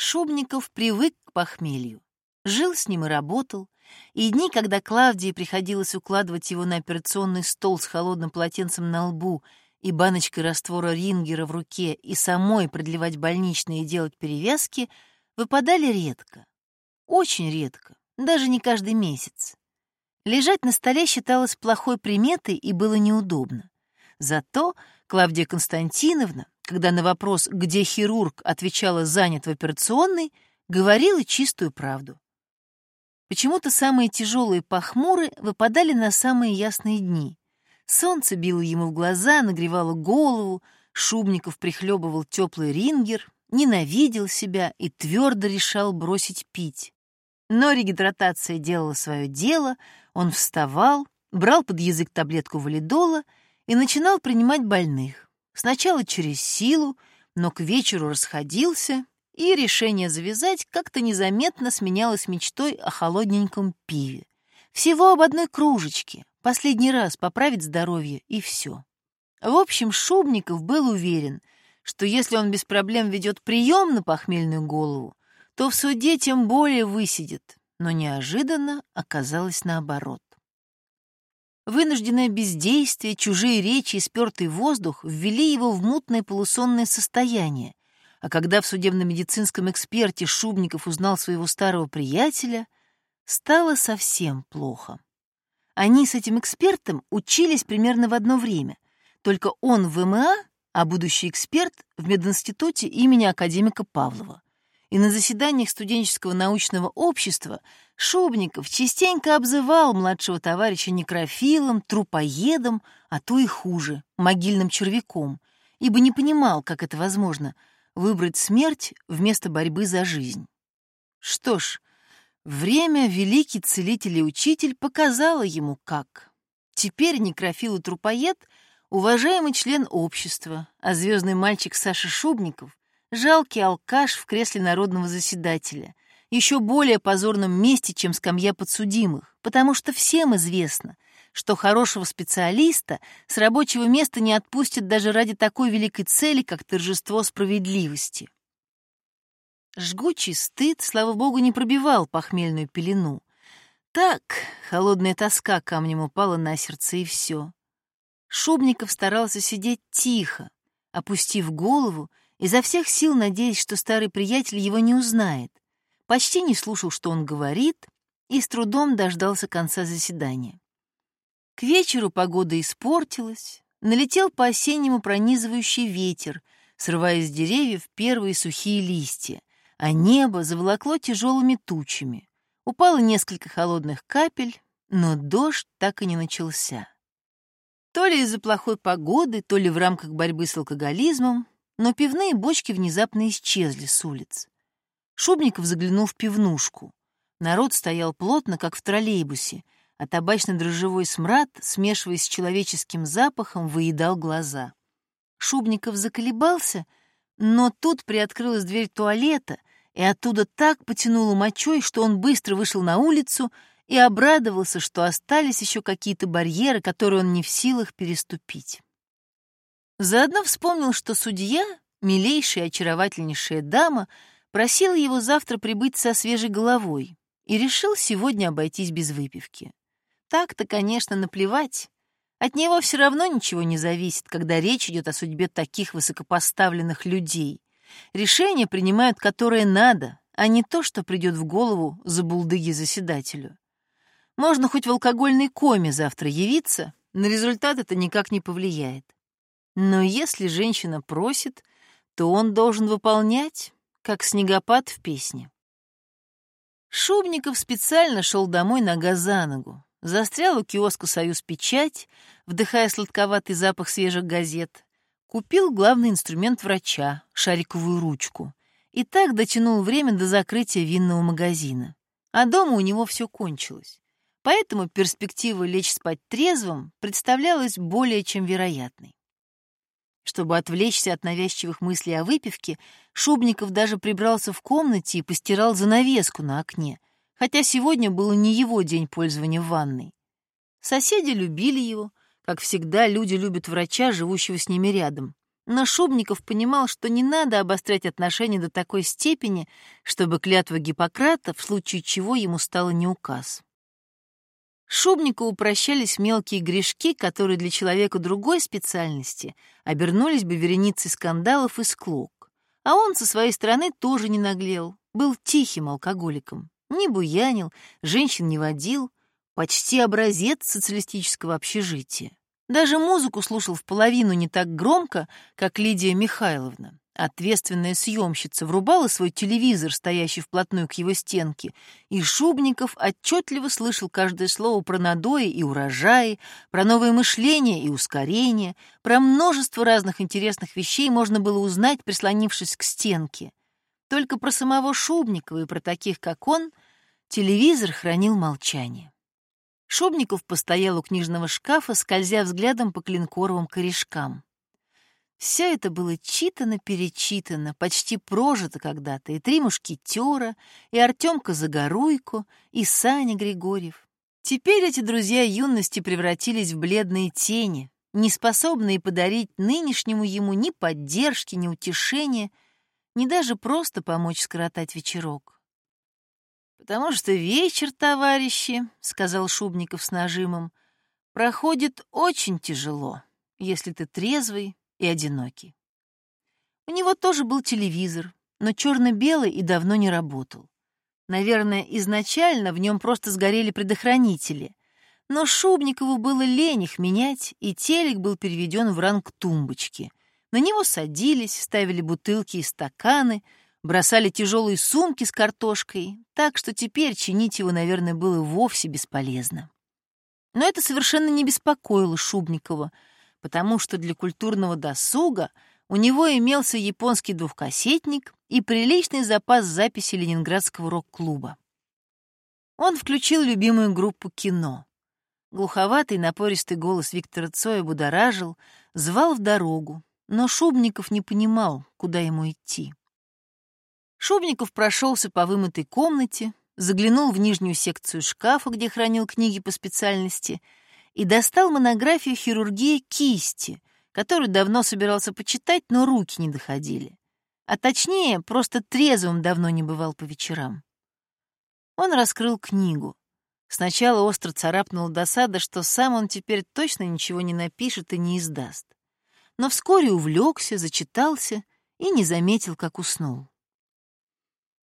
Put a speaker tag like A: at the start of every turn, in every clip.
A: Шубников привык к похмелью, жил с ним и работал, и дни, когда Клавдии приходилось укладывать его на операционный стол с холодным полотенцем на лбу и баночкой раствора рингера в руке и самой продлевать больничные и делать перевязки, выпадали редко. Очень редко, даже не каждый месяц. Лежать на столе считалось плохой приметой и было неудобно. Зато Клавдия Константиновна, когда на вопрос, где хирург, отвечала «занят в операционной», говорила чистую правду. Почему-то самые тяжелые похмуры выпадали на самые ясные дни. Солнце било ему в глаза, нагревало голову, Шубников прихлебывал теплый рингер, ненавидел себя и твердо решал бросить пить. Но регидратация делала свое дело, он вставал, брал под язык таблетку валидола и начинал принимать больных. Сначала через силу, но к вечеру расходился, и решение завязать как-то незаметно сменялось мечтой о холодненьком пиве. Всего об одной кружечке, последний раз поправить здоровье, и все. В общем, Шубников был уверен, что если он без проблем ведет прием на похмельную голову, то в суде тем более высидит, но неожиданно оказалось наоборот. Вынужденное бездействие, чужие речи и спёртый воздух ввели его в мутное полусонное состояние, а когда в судебно-медицинском эксперте Шубников узнал своего старого приятеля, стало совсем плохо. Они с этим экспертом учились примерно в одно время, только он в МА, а будущий эксперт в мединституте имени академика Павлова и на заседаниях студенческого научного общества Шубников частенько обзывал младшего товарища некрофилом, трупоедом, а то и хуже, могильным червяком, ибо не понимал, как это возможно — выбрать смерть вместо борьбы за жизнь. Что ж, время великий целитель и учитель показало ему как. Теперь некрофил и трупоед — уважаемый член общества, а звездный мальчик Саша Шубников Жалкий алкаш в кресле народного заседателя, еще более позорном месте, чем скамья подсудимых, потому что всем известно, что хорошего специалиста с рабочего места не отпустят даже ради такой великой цели, как торжество справедливости. Жгучий стыд, слава богу, не пробивал похмельную пелену. Так, холодная тоска камнем упала на сердце, и все. Шубников старался сидеть тихо, опустив голову изо всех сил надеясь, что старый приятель его не узнает, почти не слушал, что он говорит, и с трудом дождался конца заседания. К вечеру погода испортилась, налетел по-осеннему пронизывающий ветер, срывая с деревьев первые сухие листья, а небо заволокло тяжелыми тучами. Упало несколько холодных капель, но дождь так и не начался. То ли из-за плохой погоды, то ли в рамках борьбы с алкоголизмом но пивные бочки внезапно исчезли с улиц. Шубников заглянул в пивнушку. Народ стоял плотно, как в троллейбусе, а табачно-дрожжевой смрад, смешиваясь с человеческим запахом, выедал глаза. Шубников заколебался, но тут приоткрылась дверь туалета, и оттуда так потянуло мочой, что он быстро вышел на улицу и обрадовался, что остались еще какие-то барьеры, которые он не в силах переступить. Заодно вспомнил, что судья, милейшая и очаровательнейшая дама, просила его завтра прибыть со свежей головой и решил сегодня обойтись без выпивки. Так-то, конечно, наплевать. От него все равно ничего не зависит, когда речь идет о судьбе таких высокопоставленных людей. Решение принимают, которое надо, а не то, что придет в голову за булдыги заседателю. Можно хоть в алкогольной коме завтра явиться, на результат это никак не повлияет. Но если женщина просит, то он должен выполнять, как снегопад в песне. Шубников специально шел домой нога за ногу, застрял у киоска «Союз Печать», вдыхая сладковатый запах свежих газет, купил главный инструмент врача — шариковую ручку, и так дотянул время до закрытия винного магазина. А дома у него все кончилось. Поэтому перспектива лечь спать трезвым представлялась более чем вероятной. Чтобы отвлечься от навязчивых мыслей о выпивке, Шубников даже прибрался в комнате и постирал занавеску на окне, хотя сегодня был не его день пользования ванной. Соседи любили его, как всегда люди любят врача, живущего с ними рядом, Но Шубников понимал, что не надо обострять отношения до такой степени, чтобы клятва Гиппократа, в случае чего ему стало не указ. Шубникову прощались мелкие грешки, которые для человека другой специальности обернулись бы вереницей скандалов и склок. А он со своей стороны тоже не наглел, был тихим алкоголиком, не буянил, женщин не водил, почти образец социалистического общежития. Даже музыку слушал в половину не так громко, как Лидия Михайловна. Ответственная съемщица врубала свой телевизор, стоящий вплотную к его стенке, и Шубников отчетливо слышал каждое слово про надои и урожаи, про новое мышление и ускорение, про множество разных интересных вещей можно было узнать, прислонившись к стенке. Только про самого Шубникова и про таких, как он, телевизор хранил молчание. Шубников постоял у книжного шкафа, скользя взглядом по клинкоровым корешкам. Все это было читано-перечитано, почти прожито когда-то, и три мушкетера, и Артемка Загоруйко, и Саня Григорьев. Теперь эти друзья юности превратились в бледные тени, не способные подарить нынешнему ему ни поддержки, ни утешения, ни даже просто помочь скоротать вечерок. «Потому что вечер, товарищи», — сказал Шубников с нажимом, — «проходит очень тяжело, если ты трезвый, и одинокий. У него тоже был телевизор, но черно-белый и давно не работал. Наверное, изначально в нем просто сгорели предохранители, но Шубникову было лень их менять, и телек был переведен в ранг тумбочки. На него садились, ставили бутылки и стаканы, бросали тяжелые сумки с картошкой, так что теперь чинить его, наверное, было вовсе бесполезно. Но это совершенно не беспокоило Шубникова — потому что для культурного досуга у него имелся японский двухкассетник и приличный запас записи Ленинградского рок-клуба. Он включил любимую группу «Кино». Глуховатый напористый голос Виктора Цоя будоражил, звал в дорогу, но Шубников не понимал, куда ему идти. Шубников прошелся по вымытой комнате, заглянул в нижнюю секцию шкафа, где хранил книги по специальности — и достал монографию хирургии кисти, которую давно собирался почитать, но руки не доходили. А точнее, просто трезвым давно не бывал по вечерам. Он раскрыл книгу. Сначала остро царапнула досада, что сам он теперь точно ничего не напишет и не издаст. Но вскоре увлекся, зачитался и не заметил, как уснул.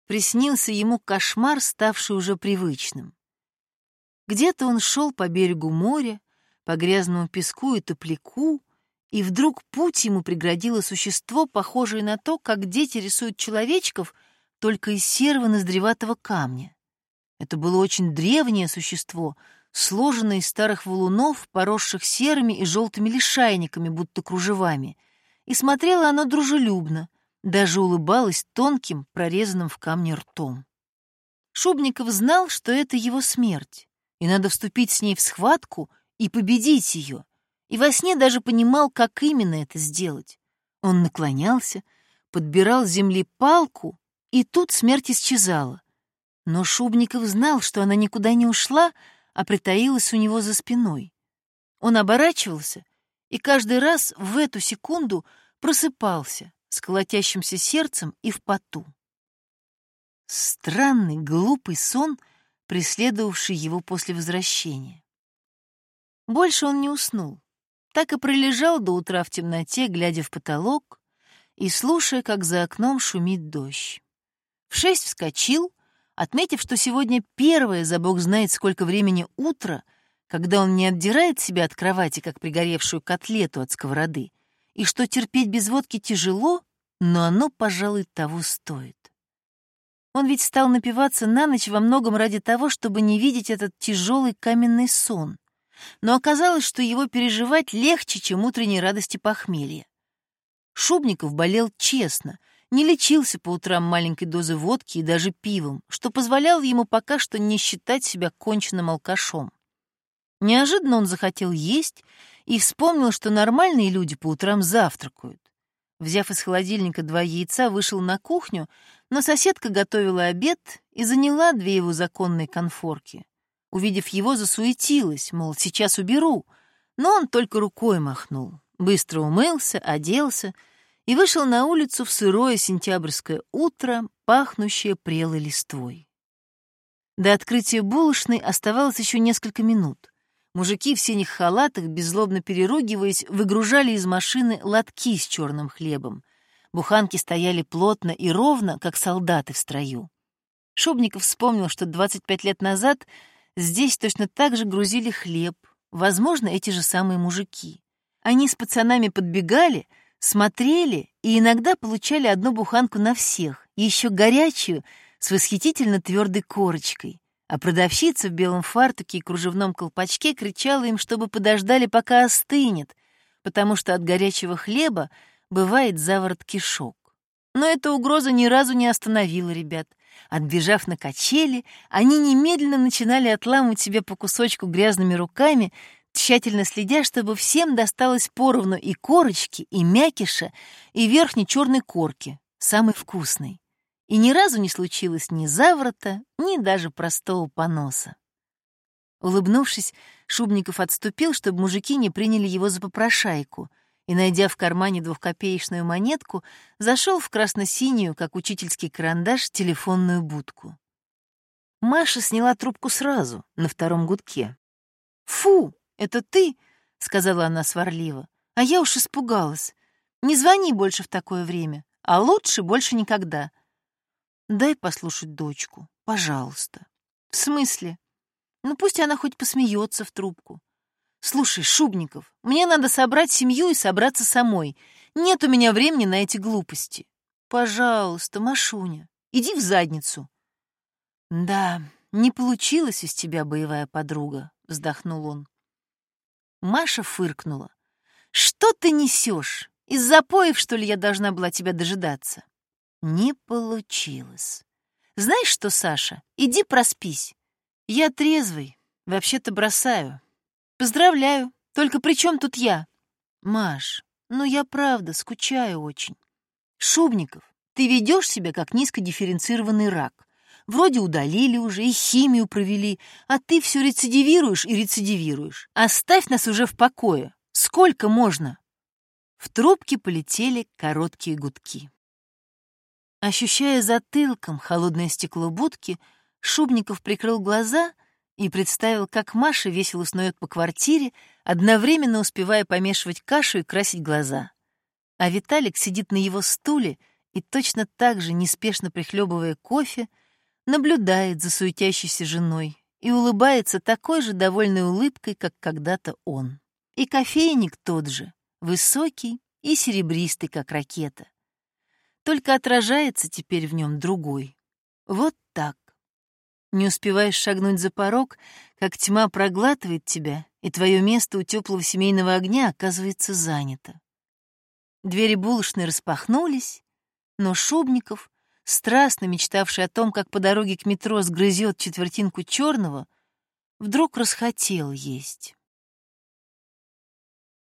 A: Приснился ему кошмар, ставший уже привычным. Где-то он шел по берегу моря, по грязному песку и топляку, и вдруг путь ему преградило существо, похожее на то, как дети рисуют человечков, только из серого ноздреватого камня. Это было очень древнее существо, сложенное из старых валунов, поросших серыми и желтыми лишайниками, будто кружевами, и смотрело оно дружелюбно, даже улыбалось тонким, прорезанным в камне ртом. Шубников знал, что это его смерть и надо вступить с ней в схватку и победить ее. И во сне даже понимал, как именно это сделать. Он наклонялся, подбирал с земли палку, и тут смерть исчезала. Но Шубников знал, что она никуда не ушла, а притаилась у него за спиной. Он оборачивался и каждый раз в эту секунду просыпался с колотящимся сердцем и в поту. Странный, глупый сон — преследовавший его после возвращения. Больше он не уснул, так и пролежал до утра в темноте, глядя в потолок и слушая, как за окном шумит дождь. В шесть вскочил, отметив, что сегодня первое, за бог знает сколько времени, утро, когда он не отдирает себя от кровати, как пригоревшую котлету от сковороды, и что терпеть без водки тяжело, но оно, пожалуй, того стоит. Он ведь стал напиваться на ночь во многом ради того, чтобы не видеть этот тяжелый каменный сон. Но оказалось, что его переживать легче, чем утренней радости похмелья. Шубников болел честно, не лечился по утрам маленькой дозы водки и даже пивом, что позволяло ему пока что не считать себя конченным алкашом. Неожиданно он захотел есть и вспомнил, что нормальные люди по утрам завтракают. Взяв из холодильника два яйца, вышел на кухню, но соседка готовила обед и заняла две его законные конфорки. Увидев его, засуетилась, мол, сейчас уберу, но он только рукой махнул. Быстро умылся, оделся и вышел на улицу в сырое сентябрьское утро, пахнущее прелой листвой. До открытия булочной оставалось еще несколько минут. Мужики в синих халатах, беззлобно переругиваясь, выгружали из машины лотки с черным хлебом. Буханки стояли плотно и ровно, как солдаты в строю. Шубников вспомнил, что 25 лет назад здесь точно так же грузили хлеб, возможно, эти же самые мужики. Они с пацанами подбегали, смотрели и иногда получали одну буханку на всех, еще горячую, с восхитительно твердой корочкой. А продавщица в белом фартуке и кружевном колпачке кричала им, чтобы подождали, пока остынет, потому что от горячего хлеба бывает заворот кишок. Но эта угроза ни разу не остановила ребят. Отбежав на качели, они немедленно начинали отламывать себе по кусочку грязными руками, тщательно следя, чтобы всем досталось поровну и корочки, и мякиша, и верхней черной корки, самой вкусной. И ни разу не случилось ни заворота, ни даже простого поноса. Улыбнувшись, Шубников отступил, чтобы мужики не приняли его за попрошайку, и, найдя в кармане двухкопеечную монетку, зашел в красно-синюю, как учительский карандаш, телефонную будку. Маша сняла трубку сразу, на втором гудке. «Фу, это ты?» — сказала она сварливо. «А я уж испугалась. Не звони больше в такое время, а лучше больше никогда. Дай послушать дочку, пожалуйста». «В смысле? Ну пусть она хоть посмеется в трубку. «Слушай, Шубников, мне надо собрать семью и собраться самой. Нет у меня времени на эти глупости. Пожалуйста, Машуня, иди в задницу». «Да, не получилось из тебя, боевая подруга», — вздохнул он. Маша фыркнула. «Что ты несешь? Из запоев, что ли, я должна была тебя дожидаться?» Не получилось. «Знаешь что, Саша, иди проспись. Я трезвый, вообще-то бросаю, Поздравляю. Только при чем тут я? Маш, ну я правда скучаю очень. Шубников, ты ведешь себя как низкодифференцированный рак. Вроде удалили уже и химию провели, а ты все рецидивируешь и рецидивируешь. Оставь нас уже в покое. Сколько можно? В трубке полетели короткие гудки. Ощущая затылком холодное стекло будки, Шубников прикрыл глаза — и представил, как Маша весело снует по квартире, одновременно успевая помешивать кашу и красить глаза. А Виталик сидит на его стуле и точно так же, неспешно прихлебывая кофе, наблюдает за суетящейся женой и улыбается такой же довольной улыбкой, как когда-то он. И кофейник тот же, высокий и серебристый, как ракета. Только отражается теперь в нем другой. Вот так. Не успеваешь шагнуть за порог, как тьма проглатывает тебя, и твое место у теплого семейного огня оказывается занято. Двери булочной распахнулись, но Шубников, страстно мечтавший о том, как по дороге к метро сгрызет четвертинку черного, вдруг расхотел есть.